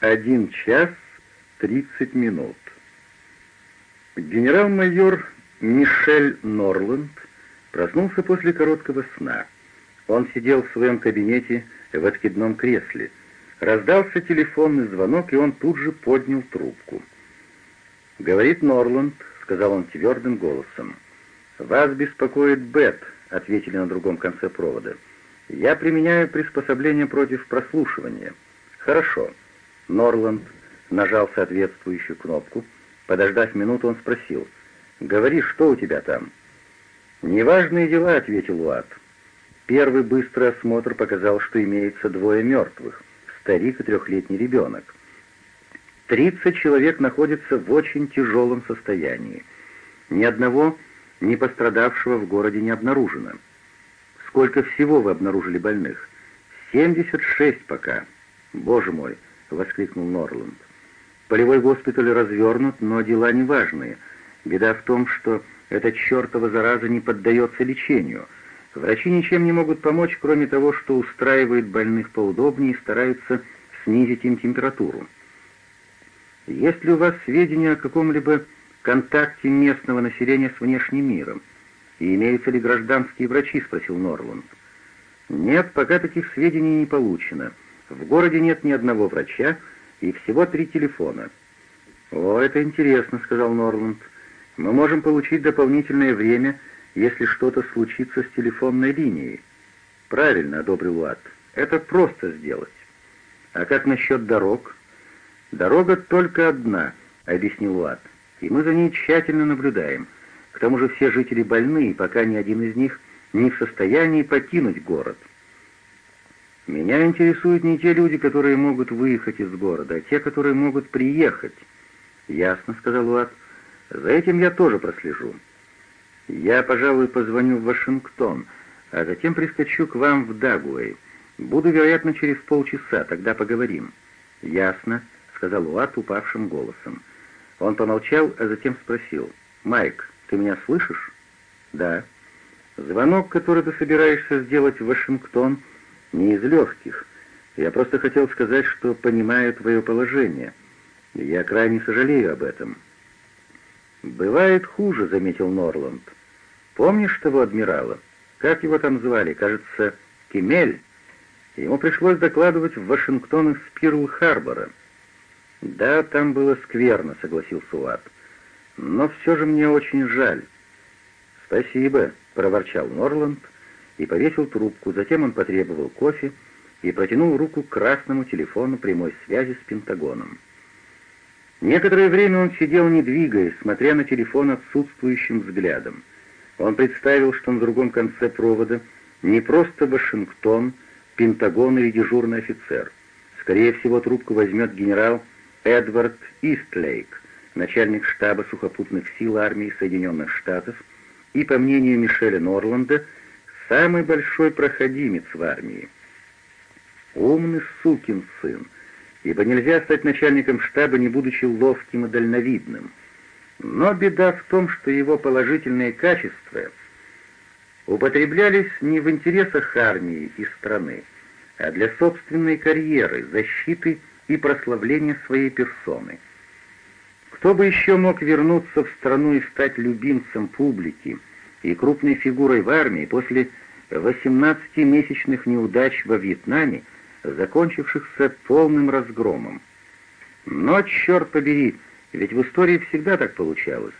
1 час 30 минут. Генерал-майор Мишель Норланд проснулся после короткого сна. Он сидел в своем кабинете в откидном кресле. Раздался телефонный звонок, и он тут же поднял трубку. «Говорит Норланд», — сказал он твердым голосом. «Вас беспокоит Бет», — ответили на другом конце провода. «Я применяю приспособление против прослушивания». «Хорошо». Норланд нажал соответствующую кнопку. Подождав минуту, он спросил, «Говори, что у тебя там?» «Неважные дела», — ответил Уатт. Первый быстрый осмотр показал, что имеется двое мертвых, старик и трехлетний ребенок. Тридцать человек находятся в очень тяжелом состоянии. Ни одного не пострадавшего в городе не обнаружено. Сколько всего вы обнаружили больных? 76 пока. Боже мой, — воскликнул Норланд. «Полевой госпиталь развернут, но дела неважные. Беда в том, что эта чертова зараза не поддается лечению. Врачи ничем не могут помочь, кроме того, что устраивают больных поудобнее и стараются снизить им температуру. Есть ли у вас сведения о каком-либо контакте местного населения с внешним миром? И имеются ли гражданские врачи?» — спросил Норланд. «Нет, пока таких сведений не получено». В городе нет ни одного врача и всего три телефона. «О, это интересно», — сказал Норланд. «Мы можем получить дополнительное время, если что-то случится с телефонной линией». «Правильно», — одобрил Уатт. «Это просто сделать». «А как насчет дорог?» «Дорога только одна», — объяснил Уатт. «И мы за ней тщательно наблюдаем. К тому же все жители больны, и пока ни один из них не в состоянии покинуть город». Меня интересуют не те люди, которые могут выехать из города, а те, которые могут приехать. Ясно, сказал Уатт. За этим я тоже прослежу. Я, пожалуй, позвоню в Вашингтон, а затем прискочу к вам в Дагуэй. Буду, вероятно, через полчаса, тогда поговорим. Ясно, сказал Уатт упавшим голосом. Он помолчал, а затем спросил. «Майк, ты меня слышишь?» «Да». «Звонок, который ты собираешься сделать в Вашингтон, — не из легких. Я просто хотел сказать, что понимаю твое положение. Я крайне сожалею об этом». «Бывает хуже», — заметил Норланд. «Помнишь того адмирала? Как его там звали? Кажется, Кемель?» Ему пришлось докладывать в Вашингтон из Спирл-Харбора. «Да, там было скверно», — согласился Уатт. «Но все же мне очень жаль». «Спасибо», — проворчал Норланд, — и повесил трубку. Затем он потребовал кофе и протянул руку к красному телефону прямой связи с Пентагоном. Некоторое время он сидел не двигаясь, смотря на телефон отсутствующим взглядом. Он представил, что на другом конце провода не просто Вашингтон, Пентагон или дежурный офицер. Скорее всего, трубку возьмет генерал Эдвард Истлейк, начальник штаба сухопутных сил армии Соединенных Штатов, и, по мнению Мишеля Норланда, Самый большой проходимец в армии. Умный сукин сын, ибо нельзя стать начальником штаба, не будучи ловким и дальновидным. Но беда в том, что его положительные качества употреблялись не в интересах армии и страны, а для собственной карьеры, защиты и прославления своей персоны. Кто бы еще мог вернуться в страну и стать любимцем публики, и крупной фигурой в армии после 18-месячных неудач во Вьетнаме, закончившихся полным разгромом. Но, черт побери, ведь в истории всегда так получалось.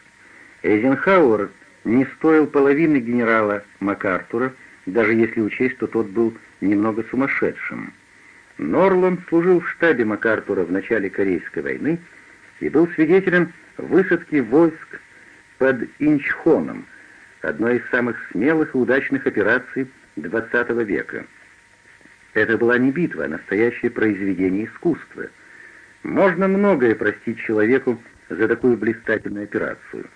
Эйзенхауэр не стоил половины генерала МакАртура, даже если учесть, что тот был немного сумасшедшим. Норланд служил в штабе МакАртура в начале Корейской войны и был свидетелем высадки войск под Инчхоном – одной из самых смелых и удачных операций XX века. Это была не битва, а настоящее произведение искусства. Можно многое простить человеку за такую блистательную операцию,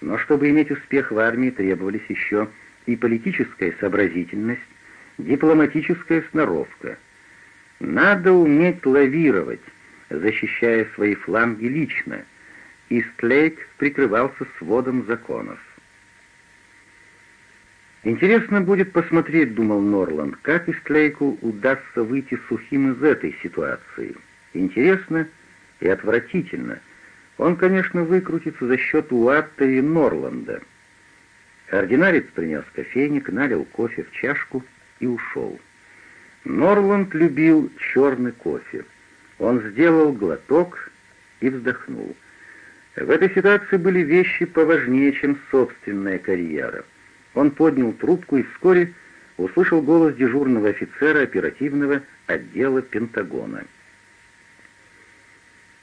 но чтобы иметь успех в армии требовались еще и политическая сообразительность, дипломатическая сноровка. Надо уметь лавировать, защищая свои фланги лично, и Стлейк прикрывался сводом законов. Интересно будет посмотреть, думал Норланд, как Истлейку удастся выйти сухим из этой ситуации. Интересно и отвратительно. Он, конечно, выкрутится за счет Уатта и Норланда. Ординарец принес кофейник, налил кофе в чашку и ушел. Норланд любил черный кофе. Он сделал глоток и вздохнул. В этой ситуации были вещи поважнее, чем собственная карьера — он поднял трубку и вскоре услышал голос дежурного офицера оперативного отдела Пентагона.